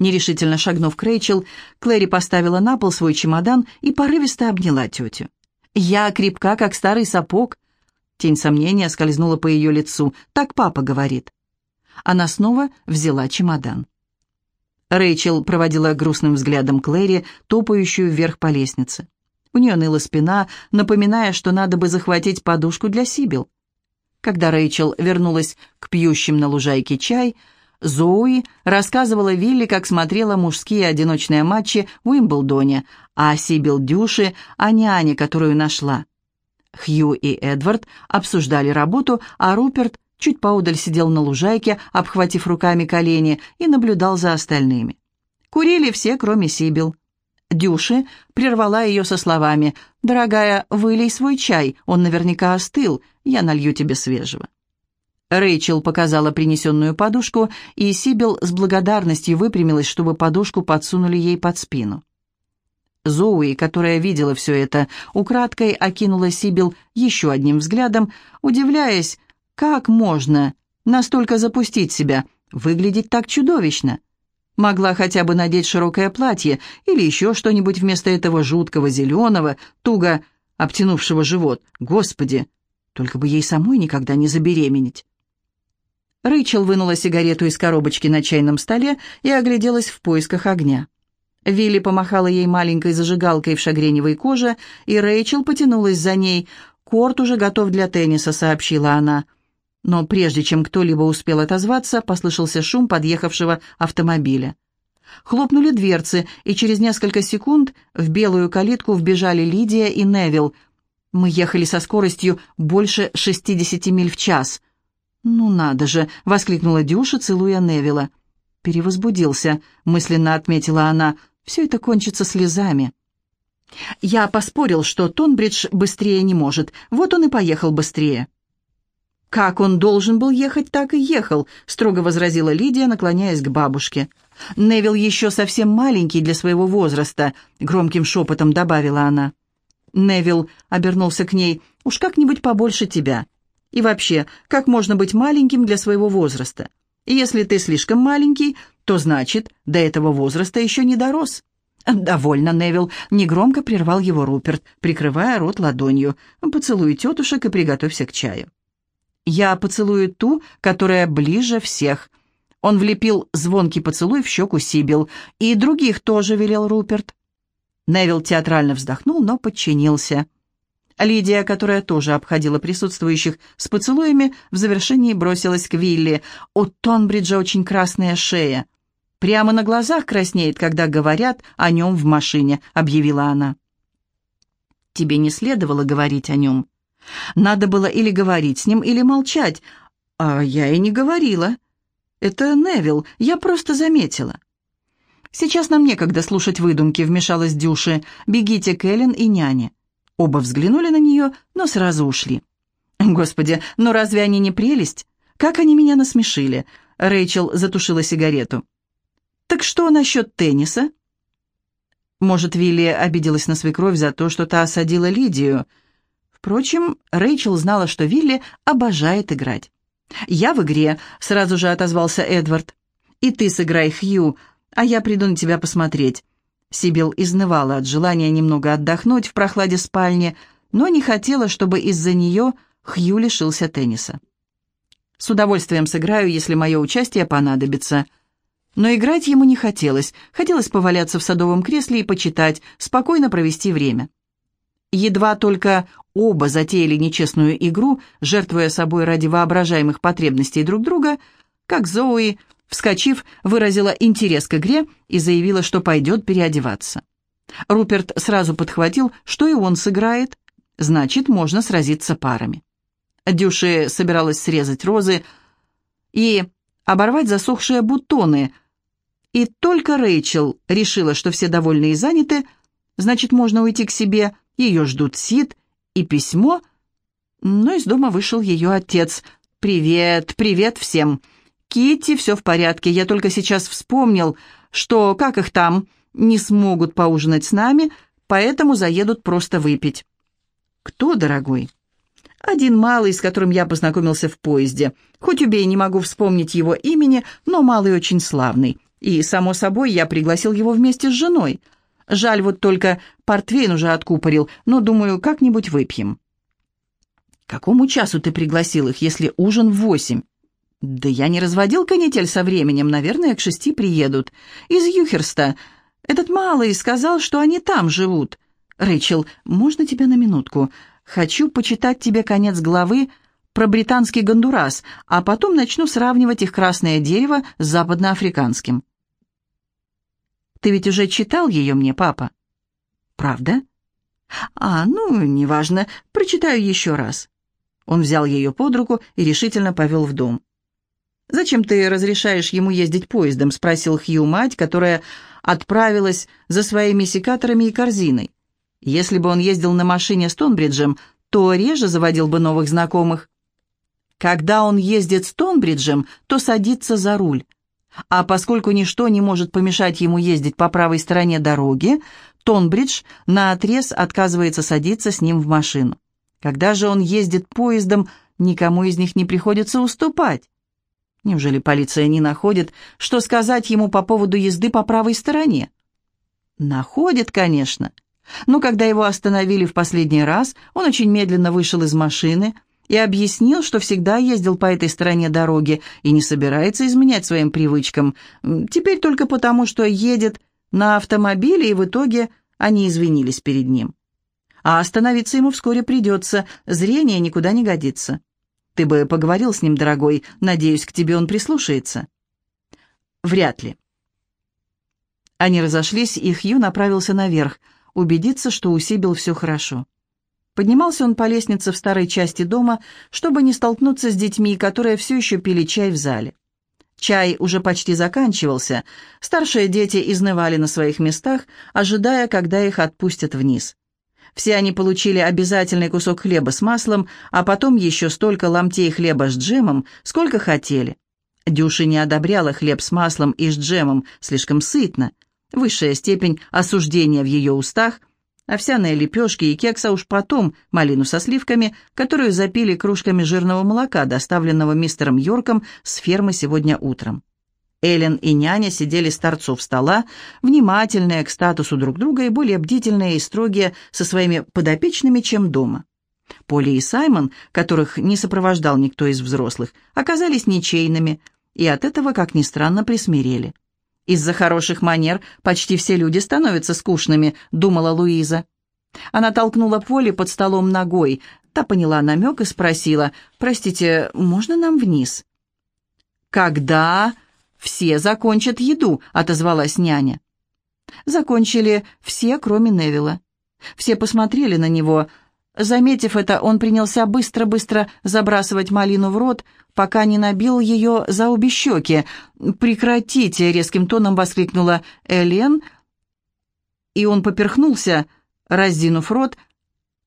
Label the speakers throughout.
Speaker 1: Нерешительно шагнув к Рэйчел, Клэри поставила на пол свой чемодан и порывисто обняла тетю. «Я крепка, как старый сапог». Тень сомнения скользнула по ее лицу. «Так папа говорит». Она снова взяла чемодан. Рэйчел проводила грустным взглядом Клэри, топающую вверх по лестнице. У нее ныла спина, напоминая, что надо бы захватить подушку для Сибил. Когда Рэйчел вернулась к пьющим на лужайке чай, Зоуи рассказывала Вилли, как смотрела мужские одиночные матчи в Уимблдоне, а Сибил Дюши о няне, которую нашла. Хью и Эдвард обсуждали работу, а Руперт чуть поудаль сидел на лужайке, обхватив руками колени, и наблюдал за остальными. Курили все, кроме Сибил. Дюши прервала ее со словами «Дорогая, вылей свой чай, он наверняка остыл, я налью тебе свежего». Рэйчел показала принесенную подушку, и Сибил с благодарностью выпрямилась, чтобы подушку подсунули ей под спину. Зоуи, которая видела все это, украдкой окинула Сибил еще одним взглядом, удивляясь, как можно настолько запустить себя, выглядеть так чудовищно. Могла хотя бы надеть широкое платье или еще что-нибудь вместо этого жуткого зеленого, туго обтянувшего живот. Господи, только бы ей самой никогда не забеременеть. Рэйчел вынула сигарету из коробочки на чайном столе и огляделась в поисках огня. Вилли помахала ей маленькой зажигалкой в шагреневой коже, и Рэйчел потянулась за ней. «Корт уже готов для тенниса», — сообщила она. Но прежде чем кто-либо успел отозваться, послышался шум подъехавшего автомобиля. Хлопнули дверцы, и через несколько секунд в белую калитку вбежали Лидия и Невил. Мы ехали со скоростью больше 60 миль в час. «Ну надо же!» — воскликнула Дюша, целуя Невилла. «Перевозбудился», — мысленно отметила она. «Все это кончится слезами». Я поспорил, что Тонбридж быстрее не может. Вот он и поехал быстрее. «Как он должен был ехать, так и ехал», — строго возразила Лидия, наклоняясь к бабушке. «Невил еще совсем маленький для своего возраста», — громким шепотом добавила она. Невил обернулся к ней. «Уж как-нибудь побольше тебя. И вообще, как можно быть маленьким для своего возраста? И если ты слишком маленький, то значит, до этого возраста еще не дорос». «Довольно, Невил», — негромко прервал его Руперт, прикрывая рот ладонью. «Поцелуй тетушек и приготовься к чаю». «Я поцелую ту, которая ближе всех». Он влепил звонкий поцелуй в щеку Сибил. «И других тоже», — велел Руперт. Невил театрально вздохнул, но подчинился. Лидия, которая тоже обходила присутствующих с поцелуями, в завершении бросилась к Вилли. У Тонбриджа очень красная шея. «Прямо на глазах краснеет, когда говорят о нем в машине», — объявила она. «Тебе не следовало говорить о нем. Надо было или говорить с ним, или молчать. А я и не говорила. Это Невил, я просто заметила». «Сейчас нам некогда слушать выдумки», — вмешалась Дюши. «Бегите к Эллен и няне». Оба взглянули на нее, но сразу ушли. «Господи, ну разве они не прелесть? Как они меня насмешили!» Рэйчел затушила сигарету. «Так что насчет тенниса?» Может, Вилли обиделась на свекровь за то, что та осадила Лидию. Впрочем, Рэйчел знала, что Вилли обожает играть. «Я в игре», — сразу же отозвался Эдвард. «И ты сыграй, Хью, а я приду на тебя посмотреть. Сибил изнывала от желания немного отдохнуть в прохладе спальни, но не хотела, чтобы из-за нее Хью лишился тенниса. «С удовольствием сыграю, если мое участие понадобится». Но играть ему не хотелось, хотелось поваляться в садовом кресле и почитать, спокойно провести время. Едва только оба затеяли нечестную игру, жертвуя собой ради воображаемых потребностей друг друга, как Зоуи Вскочив, выразила интерес к игре и заявила, что пойдет переодеваться. Руперт сразу подхватил, что и он сыграет, значит, можно сразиться парами. Дюши собиралась срезать розы и оборвать засохшие бутоны, и только Рэйчел решила, что все довольны и заняты, значит, можно уйти к себе, ее ждут Сид и письмо, но из дома вышел ее отец. «Привет, привет всем!» Китти, все в порядке. Я только сейчас вспомнил, что, как их там, не смогут поужинать с нами, поэтому заедут просто выпить». «Кто, дорогой?» «Один малый, с которым я познакомился в поезде. Хоть убей, не могу вспомнить его имени, но малый очень славный. И, само собой, я пригласил его вместе с женой. Жаль, вот только портвейн уже откупорил, но, думаю, как-нибудь выпьем». какому часу ты пригласил их, если ужин в восемь?» «Да я не разводил канитель со временем, наверное, к шести приедут. Из Юхерста. Этот малый сказал, что они там живут. Рэйчел, можно тебя на минутку? Хочу почитать тебе конец главы про британский Гондурас, а потом начну сравнивать их красное дерево с западноафриканским». «Ты ведь уже читал ее мне, папа?» «Правда?» «А, ну, неважно, прочитаю еще раз». Он взял ее под руку и решительно повел в дом. «Зачем ты разрешаешь ему ездить поездом?» — спросил Хью мать, которая отправилась за своими секаторами и корзиной. Если бы он ездил на машине с Тонбриджем, то реже заводил бы новых знакомых. Когда он ездит с Тонбриджем, то садится за руль. А поскольку ничто не может помешать ему ездить по правой стороне дороги, Тонбридж наотрез отказывается садиться с ним в машину. Когда же он ездит поездом, никому из них не приходится уступать. Неужели полиция не находит, что сказать ему по поводу езды по правой стороне? Находит, конечно. Но когда его остановили в последний раз, он очень медленно вышел из машины и объяснил, что всегда ездил по этой стороне дороги и не собирается изменять своим привычкам. Теперь только потому, что едет на автомобиле, и в итоге они извинились перед ним. А остановиться ему вскоре придется, зрение никуда не годится. Ты бы поговорил с ним, дорогой, надеюсь, к тебе он прислушается. Вряд ли. Они разошлись, и Хью направился наверх, убедиться, что у Сибил все хорошо. Поднимался он по лестнице в старой части дома, чтобы не столкнуться с детьми, которые все еще пили чай в зале. Чай уже почти заканчивался, старшие дети изнывали на своих местах, ожидая, когда их отпустят вниз. Все они получили обязательный кусок хлеба с маслом, а потом еще столько ломтей хлеба с джемом, сколько хотели. Дюша не одобряла хлеб с маслом и с джемом, слишком сытно. Высшая степень осуждения в ее устах, овсяные лепешки и кекса уж потом, малину со сливками, которую запили кружками жирного молока, доставленного мистером Йорком с фермы сегодня утром. Эллен и няня сидели с торцов стола, внимательные к статусу друг друга и более бдительные и строгие со своими подопечными, чем дома. Поли и Саймон, которых не сопровождал никто из взрослых, оказались ничейными и от этого, как ни странно, присмирели. «Из-за хороших манер почти все люди становятся скучными», — думала Луиза. Она толкнула Поли под столом ногой. Та поняла намек и спросила, «Простите, можно нам вниз?» «Когда все закончат еду», — отозвалась няня. Закончили все, кроме Невилла. Все посмотрели на него. Заметив это, он принялся быстро-быстро забрасывать малину в рот, пока не набил ее за обе щеки. «Прекратите!» — резким тоном воскликнула Элен, и он поперхнулся, раздинув рот,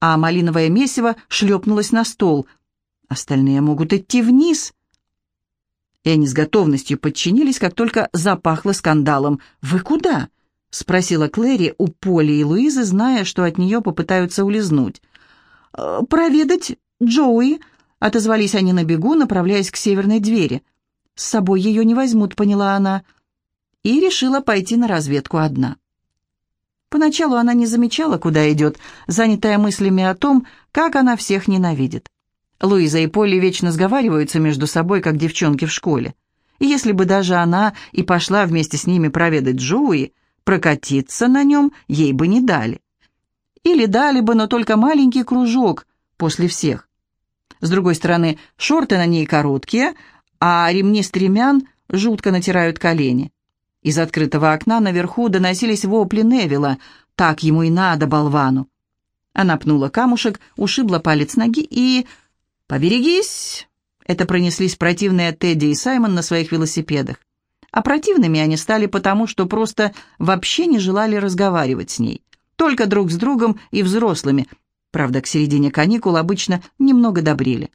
Speaker 1: а малиновое месиво шлепнулось на стол. «Остальные могут идти вниз», и они с готовностью подчинились, как только запахло скандалом. «Вы куда?» — спросила Клэри у Поли и Луизы, зная, что от нее попытаются улизнуть. «Э, «Проведать Джоуи», — отозвались они на бегу, направляясь к северной двери. «С собой ее не возьмут», — поняла она, и решила пойти на разведку одна. Поначалу она не замечала, куда идет, занятая мыслями о том, как она всех ненавидит. Луиза и Полли вечно сговариваются между собой, как девчонки в школе. И если бы даже она и пошла вместе с ними проведать Джоуи, прокатиться на нем ей бы не дали. Или дали бы, но только маленький кружок после всех. С другой стороны, шорты на ней короткие, а ремни стремян жутко натирают колени. Из открытого окна наверху доносились вопли Невилла. «Так ему и надо, болвану!» Она пнула камушек, ушибла палец ноги и «Поберегись!» Это пронеслись противные Тедди и Саймон на своих велосипедах. А противными они стали потому, что просто вообще не желали разговаривать с ней. Только друг с другом и взрослыми. Правда, к середине каникул обычно немного добрели.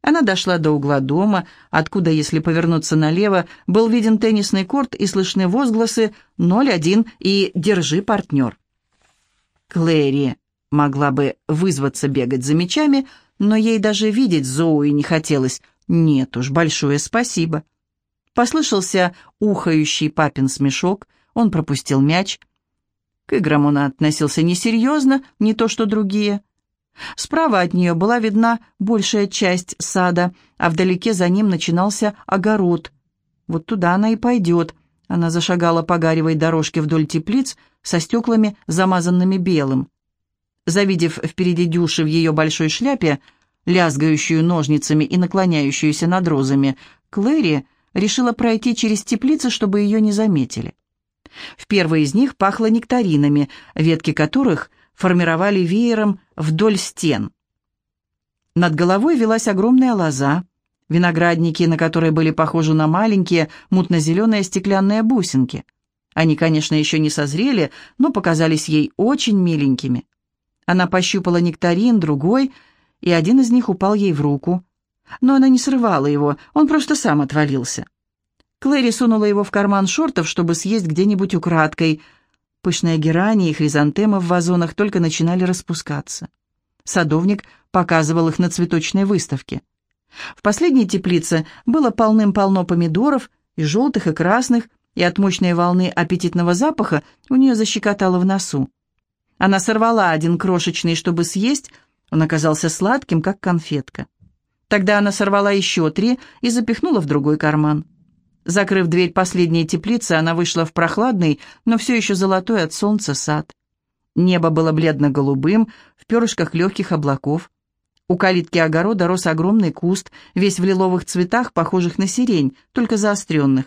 Speaker 1: Она дошла до угла дома, откуда, если повернуться налево, был виден теннисный корт и слышны возгласы «0-1» и «Держи, партнер». Клэри могла бы вызваться бегать за мячами, но ей даже видеть Зоуи не хотелось. Нет уж, большое спасибо. Послышался ухающий папин смешок, он пропустил мяч. К играм он относился несерьезно, не то что другие. Справа от нее была видна большая часть сада, а вдалеке за ним начинался огород. Вот туда она и пойдет. Она зашагала по гаревой дорожке вдоль теплиц со стеклами, замазанными белым. Завидев впереди Дюши в ее большой шляпе, лязгающую ножницами и наклоняющуюся над розами, Клэри решила пройти через теплицы, чтобы ее не заметили. В первой из них пахло нектаринами, ветки которых формировали веером вдоль стен. Над головой велась огромная лоза, виноградники, на которые были похожи на маленькие мутно-зеленые стеклянные бусинки. Они, конечно, еще не созрели, но показались ей очень миленькими. Она пощупала нектарин, другой, и один из них упал ей в руку. Но она не срывала его, он просто сам отвалился. Клэри сунула его в карман шортов, чтобы съесть где-нибудь украдкой. Пышные герани и хризантемы в вазонах только начинали распускаться. Садовник показывал их на цветочной выставке. В последней теплице было полным-полно помидоров, и желтых, и красных, и от мощной волны аппетитного запаха у нее защекотало в носу. Она сорвала один крошечный, чтобы съесть, он оказался сладким, как конфетка. Тогда она сорвала еще три и запихнула в другой карман. Закрыв дверь последней теплицы, она вышла в прохладный, но все еще золотой от солнца сад. Небо было бледно-голубым, в перышках легких облаков. У калитки огорода рос огромный куст, весь в лиловых цветах, похожих на сирень, только заостренных.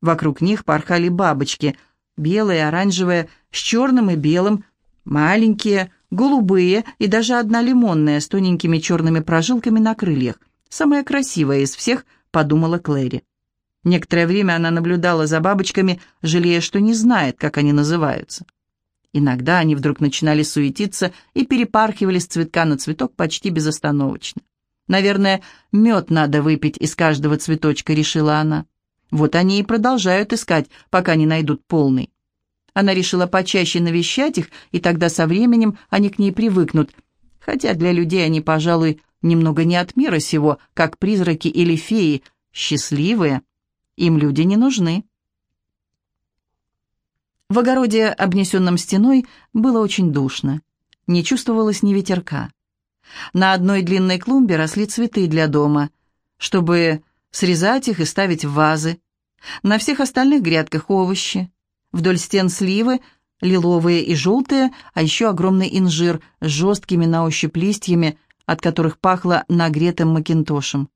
Speaker 1: Вокруг них порхали бабочки, белые, оранжевые, с черным и белым, маленькие, голубые и даже одна лимонная с тоненькими черными прожилками на крыльях. Самая красивая из всех, подумала Клэри. Некоторое время она наблюдала за бабочками, жалея, что не знает, как они называются. Иногда они вдруг начинали суетиться и перепархивали с цветка на цветок почти безостановочно. «Наверное, мед надо выпить из каждого цветочка», — решила она. Вот они и продолжают искать, пока не найдут полный. Она решила почаще навещать их, и тогда со временем они к ней привыкнут, хотя для людей они, пожалуй, немного не от мира сего, как призраки или феи, счастливые, им люди не нужны. В огороде, обнесенном стеной, было очень душно. Не чувствовалось ни ветерка. На одной длинной клумбе росли цветы для дома, чтобы срезать их и ставить в вазы. На всех остальных грядках овощи. Вдоль стен сливы, лиловые и желтые, а еще огромный инжир с жесткими на ощупь листьями, от которых пахло нагретым макинтошем.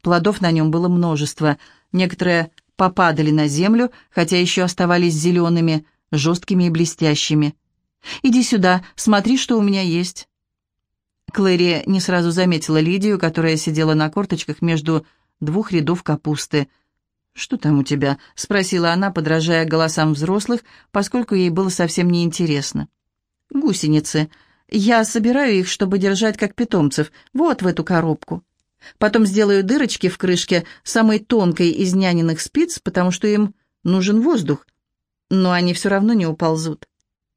Speaker 1: Плодов на нем было множество, некоторые попадали на землю, хотя еще оставались зелеными, жесткими и блестящими. «Иди сюда, смотри, что у меня есть». Клэри не сразу заметила Лидию, которая сидела на корточках между двух рядов капусты. «Что там у тебя?» — спросила она, подражая голосам взрослых, поскольку ей было совсем неинтересно. «Гусеницы. Я собираю их, чтобы держать как питомцев, вот в эту коробку». Потом сделаю дырочки в крышке самой тонкой из няниных спиц, потому что им нужен воздух. Но они все равно не уползут.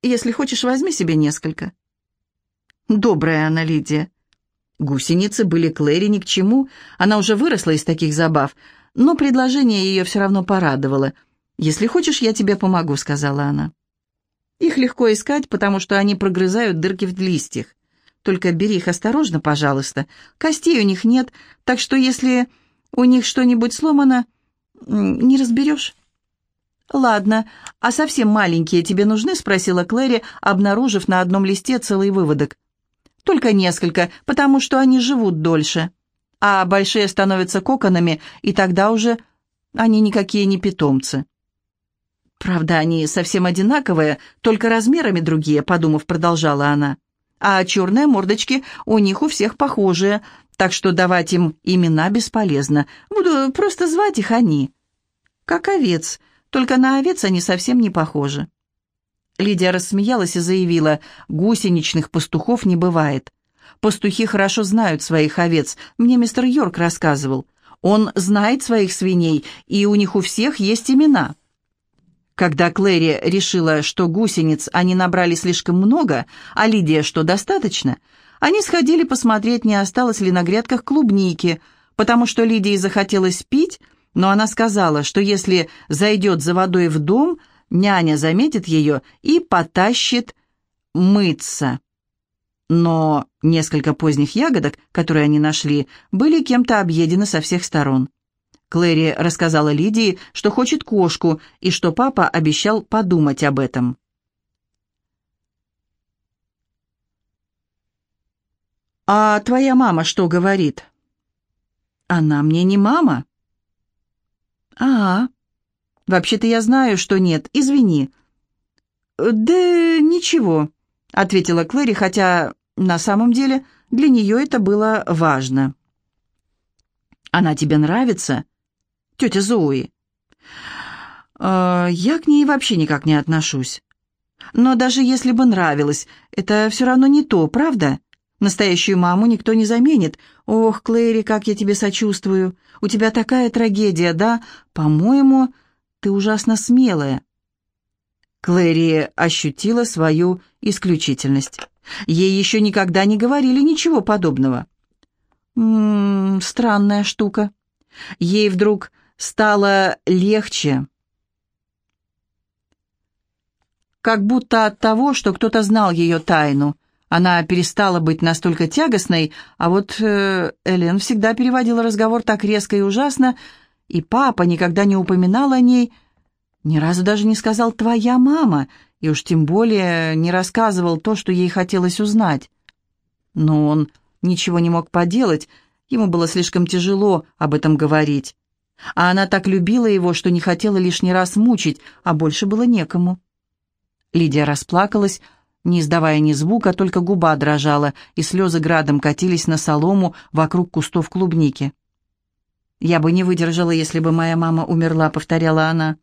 Speaker 1: Если хочешь, возьми себе несколько. Добрая она, Лидия. Гусеницы были Клэри ни к чему, она уже выросла из таких забав, но предложение ее все равно порадовало. «Если хочешь, я тебе помогу», — сказала она. Их легко искать, потому что они прогрызают дырки в листьях. Только бери их осторожно, пожалуйста. Костей у них нет, так что если у них что-нибудь сломано, не разберешь». «Ладно, а совсем маленькие тебе нужны?» — спросила Клэри, обнаружив на одном листе целый выводок. «Только несколько, потому что они живут дольше. А большие становятся коконами, и тогда уже они никакие не питомцы». «Правда, они совсем одинаковые, только размерами другие», — подумав, продолжала она а черные мордочки у них у всех похожие, так что давать им имена бесполезно. Буду просто звать их они. Как овец, только на овец они совсем не похожи. Лидия рассмеялась и заявила, гусеничных пастухов не бывает. Пастухи хорошо знают своих овец, мне мистер Йорк рассказывал. Он знает своих свиней, и у них у всех есть имена. Когда Клэри решила, что гусениц они набрали слишком много, а Лидия, что достаточно, они сходили посмотреть, не осталось ли на грядках клубники, потому что Лидии захотелось пить, но она сказала, что если зайдет за водой в дом, няня заметит ее и потащит мыться. Но несколько поздних ягодок, которые они нашли, были кем-то объедены со всех сторон. Клэри рассказала Лидии, что хочет кошку, и что папа обещал подумать об этом. «А твоя мама что говорит?» «Она мне не мама». «А, вообще-то я знаю, что нет, извини». «Да ничего», — ответила Клэри, хотя на самом деле для нее это было важно. «Она тебе нравится?» «Тетя Зои». «Э, «Я к ней вообще никак не отношусь. Но даже если бы нравилось, это все равно не то, правда?» Настоящую маму никто не заменит. Ох, Клэри, как я тебе сочувствую. У тебя такая трагедия, да? По-моему, ты ужасно смелая. Клэри ощутила свою исключительность. Ей еще никогда не говорили ничего подобного. Ммм, странная штука. Ей вдруг стало легче. Как будто от того, что кто-то знал ее тайну – она перестала быть настолько тягостной, а вот э, Элен всегда переводила разговор так резко и ужасно, и папа никогда не упоминал о ней, ни разу даже не сказал «твоя мама», и уж тем более не рассказывал то, что ей хотелось узнать. Но он ничего не мог поделать, ему было слишком тяжело об этом говорить. А она так любила его, что не хотела лишний раз мучить, а больше было некому. Лидия расплакалась, не издавая ни звука, только губа дрожала, и слезы градом катились на солому вокруг кустов клубники. «Я бы не выдержала, если бы моя мама умерла», — повторяла она.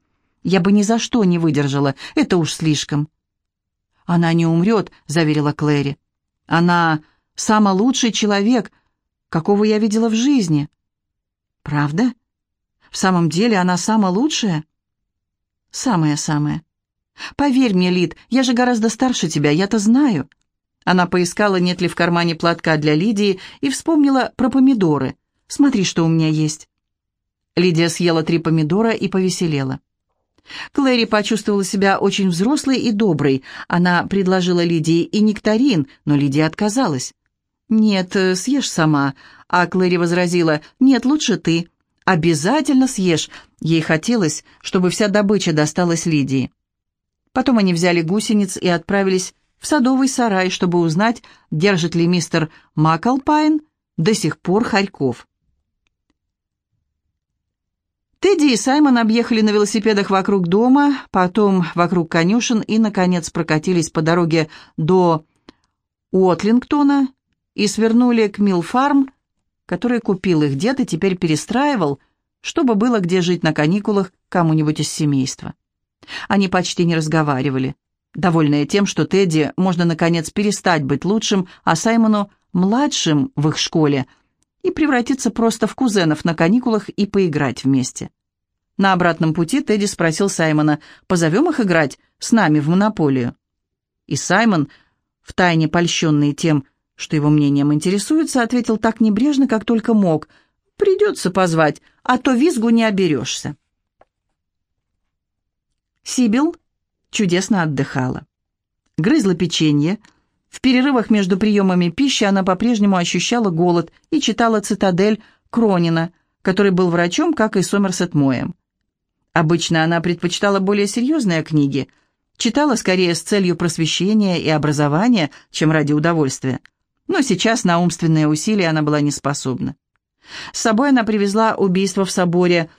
Speaker 1: «Я бы ни за что не выдержала, это уж слишком». «Она не умрет», — заверила Клэри. «Она самый лучший человек, какого я видела в жизни». «Правда? В самом деле она самая лучшая?» «Самая-самая». «Поверь мне, Лид, я же гораздо старше тебя, я-то знаю». Она поискала, нет ли в кармане платка для Лидии, и вспомнила про помидоры. «Смотри, что у меня есть». Лидия съела три помидора и повеселела. Клэри почувствовала себя очень взрослой и доброй. Она предложила Лидии и нектарин, но Лидия отказалась. «Нет, э, съешь сама». А Клэри возразила, «Нет, лучше ты. Обязательно съешь». Ей хотелось, чтобы вся добыча досталась Лидии. Потом они взяли гусениц и отправились в садовый сарай, чтобы узнать, держит ли мистер Макалпайн до сих пор хорьков. Тедди и Саймон объехали на велосипедах вокруг дома, потом вокруг конюшен и, наконец, прокатились по дороге до Уотлингтона и свернули к Милфарм, который купил их дед и теперь перестраивал, чтобы было где жить на каникулах кому-нибудь из семейства. Они почти не разговаривали, довольные тем, что Тедди можно, наконец, перестать быть лучшим, а Саймону – младшим в их школе, и превратиться просто в кузенов на каникулах и поиграть вместе. На обратном пути Тедди спросил Саймона, позовем их играть с нами в монополию. И Саймон, втайне польщенный тем, что его мнением интересуется, ответил так небрежно, как только мог. «Придется позвать, а то визгу не оберешься». Сибил чудесно отдыхала. Грызла печенье. В перерывах между приемами пищи она по-прежнему ощущала голод и читала «Цитадель» Кронина, который был врачом, как и Сомерсет Моем. Обычно она предпочитала более серьезные книги, читала скорее с целью просвещения и образования, чем ради удовольствия. Но сейчас на умственные усилия она была не способна. С собой она привезла убийство в соборе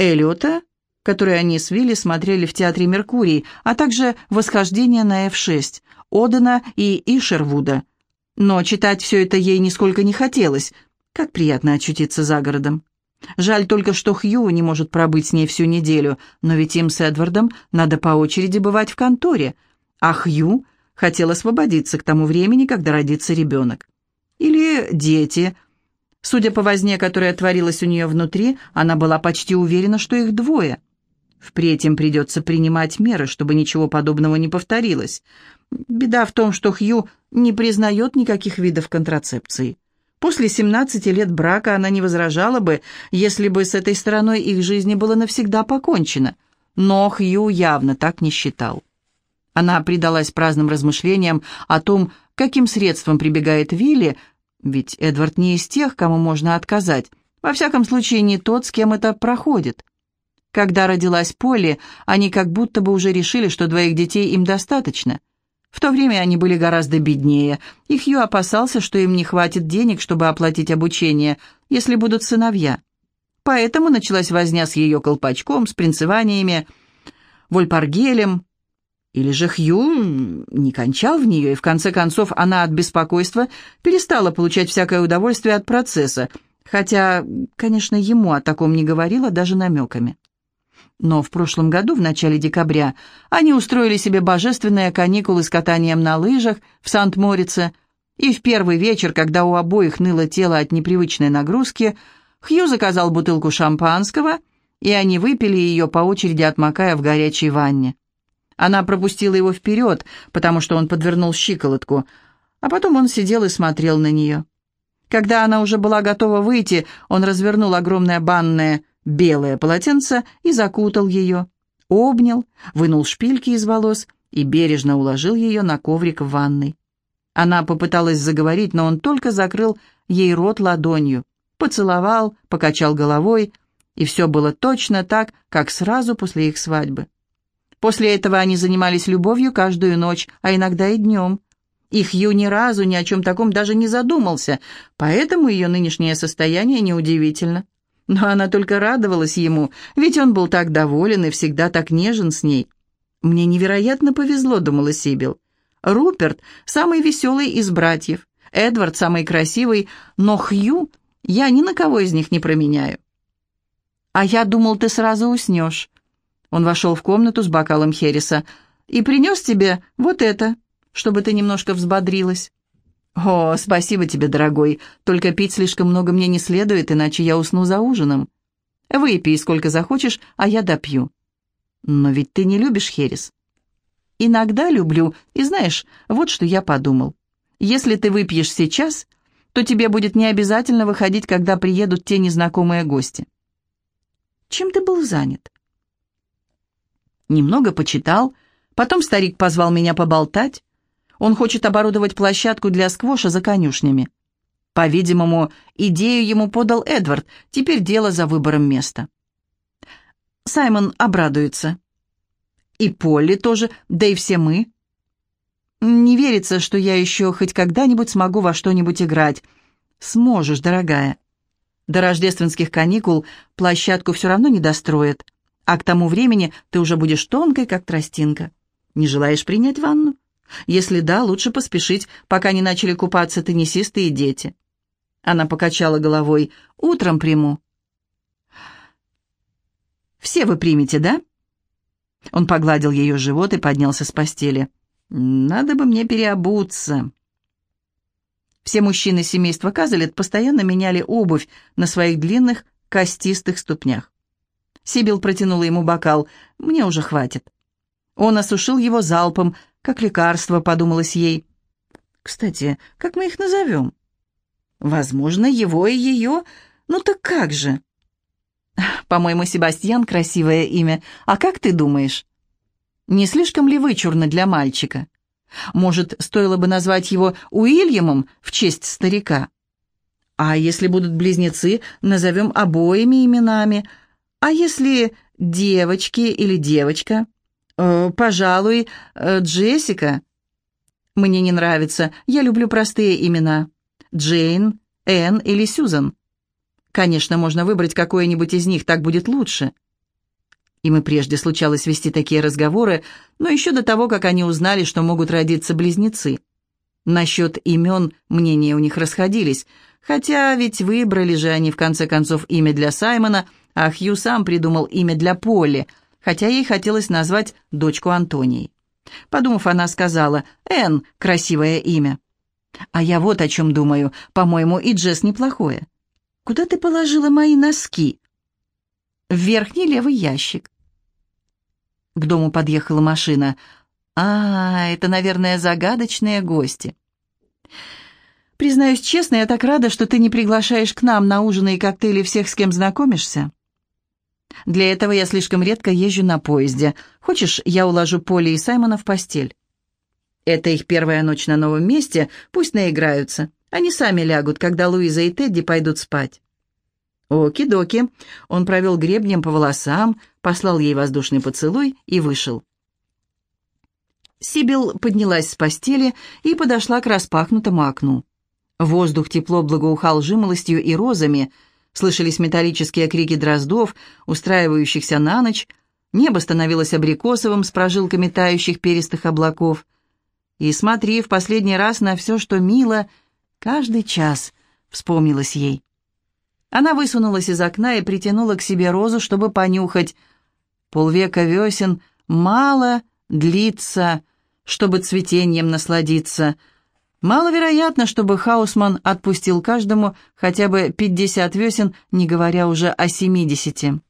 Speaker 1: Эллиота которые они с Вилли смотрели в театре «Меркурий», а также «Восхождение на F6», Одена и Ишервуда. Но читать все это ей нисколько не хотелось. Как приятно очутиться за городом. Жаль только, что Хью не может пробыть с ней всю неделю, но ведь им с Эдвардом надо по очереди бывать в конторе, а Хью хотел освободиться к тому времени, когда родится ребенок. Или дети. Судя по возне, которая творилась у нее внутри, она была почти уверена, что их двое. Впредь им придется принимать меры, чтобы ничего подобного не повторилось. Беда в том, что Хью не признает никаких видов контрацепции. После 17 лет брака она не возражала бы, если бы с этой стороной их жизни было навсегда покончено. Но Хью явно так не считал. Она предалась праздным размышлениям о том, каким средством прибегает Вилли, ведь Эдвард не из тех, кому можно отказать, во всяком случае не тот, с кем это проходит. Когда родилась Полли, они как будто бы уже решили, что двоих детей им достаточно. В то время они были гораздо беднее, и Хью опасался, что им не хватит денег, чтобы оплатить обучение, если будут сыновья. Поэтому началась возня с ее колпачком, с принцеваниями, вольпаргелем, или же Хью не кончал в нее, и в конце концов она от беспокойства перестала получать всякое удовольствие от процесса, хотя, конечно, ему о таком не говорила даже намеками. Но в прошлом году, в начале декабря, они устроили себе божественные каникулы с катанием на лыжах в Сант-Морице, и в первый вечер, когда у обоих ныло тело от непривычной нагрузки, Хью заказал бутылку шампанского, и они выпили ее по очереди, отмокая в горячей ванне. Она пропустила его вперед, потому что он подвернул щиколотку, а потом он сидел и смотрел на нее. Когда она уже была готова выйти, он развернул огромное банное белое полотенце и закутал ее, обнял, вынул шпильки из волос и бережно уложил ее на коврик в ванной. Она попыталась заговорить, но он только закрыл ей рот ладонью, поцеловал, покачал головой, и все было точно так, как сразу после их свадьбы. После этого они занимались любовью каждую ночь, а иногда и днем. Их Ю ни разу ни о чем таком даже не задумался, поэтому ее нынешнее состояние неудивительно. Но она только радовалась ему, ведь он был так доволен и всегда так нежен с ней. «Мне невероятно повезло», — думала Сибил. «Руперт — самый веселый из братьев, Эдвард — самый красивый, но Хью я ни на кого из них не променяю». «А я думал, ты сразу уснешь», он вошел в комнату с бокалом Хереса и принес тебе вот это, чтобы ты немножко взбодрилась. «О, спасибо тебе, дорогой, только пить слишком много мне не следует, иначе я усну за ужином. Выпей сколько захочешь, а я допью». «Но ведь ты не любишь Херес». «Иногда люблю, и знаешь, вот что я подумал. Если ты выпьешь сейчас, то тебе будет не обязательно выходить, когда приедут те незнакомые гости». «Чем ты был занят?» Немного почитал, потом старик позвал меня поболтать. Он хочет оборудовать площадку для сквоша за конюшнями. По-видимому, идею ему подал Эдвард, теперь дело за выбором места. Саймон обрадуется. И Полли тоже, да и все мы. Не верится, что я еще хоть когда-нибудь смогу во что-нибудь играть. Сможешь, дорогая. До рождественских каникул площадку все равно не достроят а к тому времени ты уже будешь тонкой, как тростинка. Не желаешь принять ванну? Если да, лучше поспешить, пока не начали купаться теннисисты и дети». Она покачала головой. «Утром приму». «Все вы примете, да?» Он погладил ее живот и поднялся с постели. «Надо бы мне переобуться». Все мужчины семейства Казалет постоянно меняли обувь на своих длинных костистых ступнях. Сибил протянула ему бокал. «Мне уже хватит». Он осушил его залпом, как лекарство, подумалось ей. «Кстати, как мы их назовем?» «Возможно, его и ее. Ну так как же?» «По-моему, Себастьян — красивое имя. А как ты думаешь?» «Не слишком ли вычурно для мальчика? Может, стоило бы назвать его Уильямом в честь старика?» «А если будут близнецы, назовем обоими именами», а если девочки или девочка? Э, пожалуй, э, Джессика. Мне не нравится. Я люблю простые имена. Джейн, Энн или Сьюзан. Конечно, можно выбрать какое-нибудь из них, так будет лучше. Им и прежде случалось вести такие разговоры, но еще до того, как они узнали, что могут родиться близнецы. Насчет имен мнения у них расходились, хотя ведь выбрали же они в конце концов имя для Саймона – а Хью сам придумал имя для Полли, хотя ей хотелось назвать дочку Антонией. Подумав, она сказала, «Энн, красивое имя». «А я вот о чем думаю. По-моему, и Джесс неплохое. Куда ты положила мои носки?» «В верхний левый ящик». К дому подъехала машина. «А, это, наверное, загадочные гости». «Признаюсь честно, я так рада, что ты не приглашаешь к нам на ужины и коктейли всех, с кем знакомишься. Для этого я слишком редко езжу на поезде. Хочешь, я уложу Поли и Саймона в постель?» «Это их первая ночь на новом месте, пусть наиграются. Они сами лягут, когда Луиза и Тедди пойдут спать». «Оки-доки». Он провел гребнем по волосам, послал ей воздушный поцелуй и вышел. Сибил поднялась с постели и подошла к распахнутому окну. Воздух тепло благоухал жимолостью и розами, слышались металлические крики дроздов, устраивающихся на ночь, небо становилось абрикосовым с прожилками тающих перистых облаков. И смотри в последний раз на все, что мило, каждый час, вспомнилось ей. Она высунулась из окна и притянула к себе розу, чтобы понюхать. Полвека весен мало длится, чтобы цветением насладиться. Маловероятно, чтобы Хаусман отпустил каждому хотя бы пятьдесят весен, не говоря уже о семидесяти.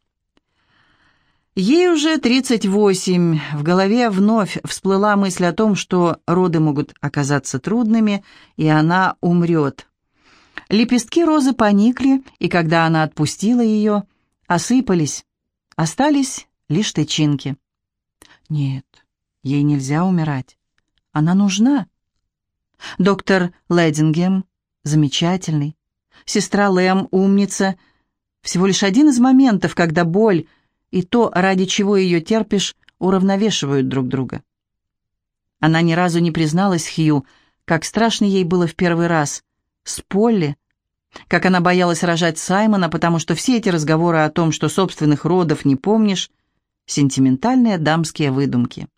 Speaker 1: Ей уже тридцать восемь. В голове вновь всплыла мысль о том, что роды могут оказаться трудными, и она умрет. Лепестки розы поникли, и когда она отпустила ее, осыпались. Остались лишь тычинки. Нет, Ей нельзя умирать. Она нужна. Доктор Ледингем замечательный. Сестра Лэм умница. Всего лишь один из моментов, когда боль и то, ради чего ее терпишь, уравновешивают друг друга. Она ни разу не призналась Хью, как страшно ей было в первый раз. С Полли. Как она боялась рожать Саймона, потому что все эти разговоры о том, что собственных родов не помнишь, сентиментальные дамские выдумки.